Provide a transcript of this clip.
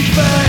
feedback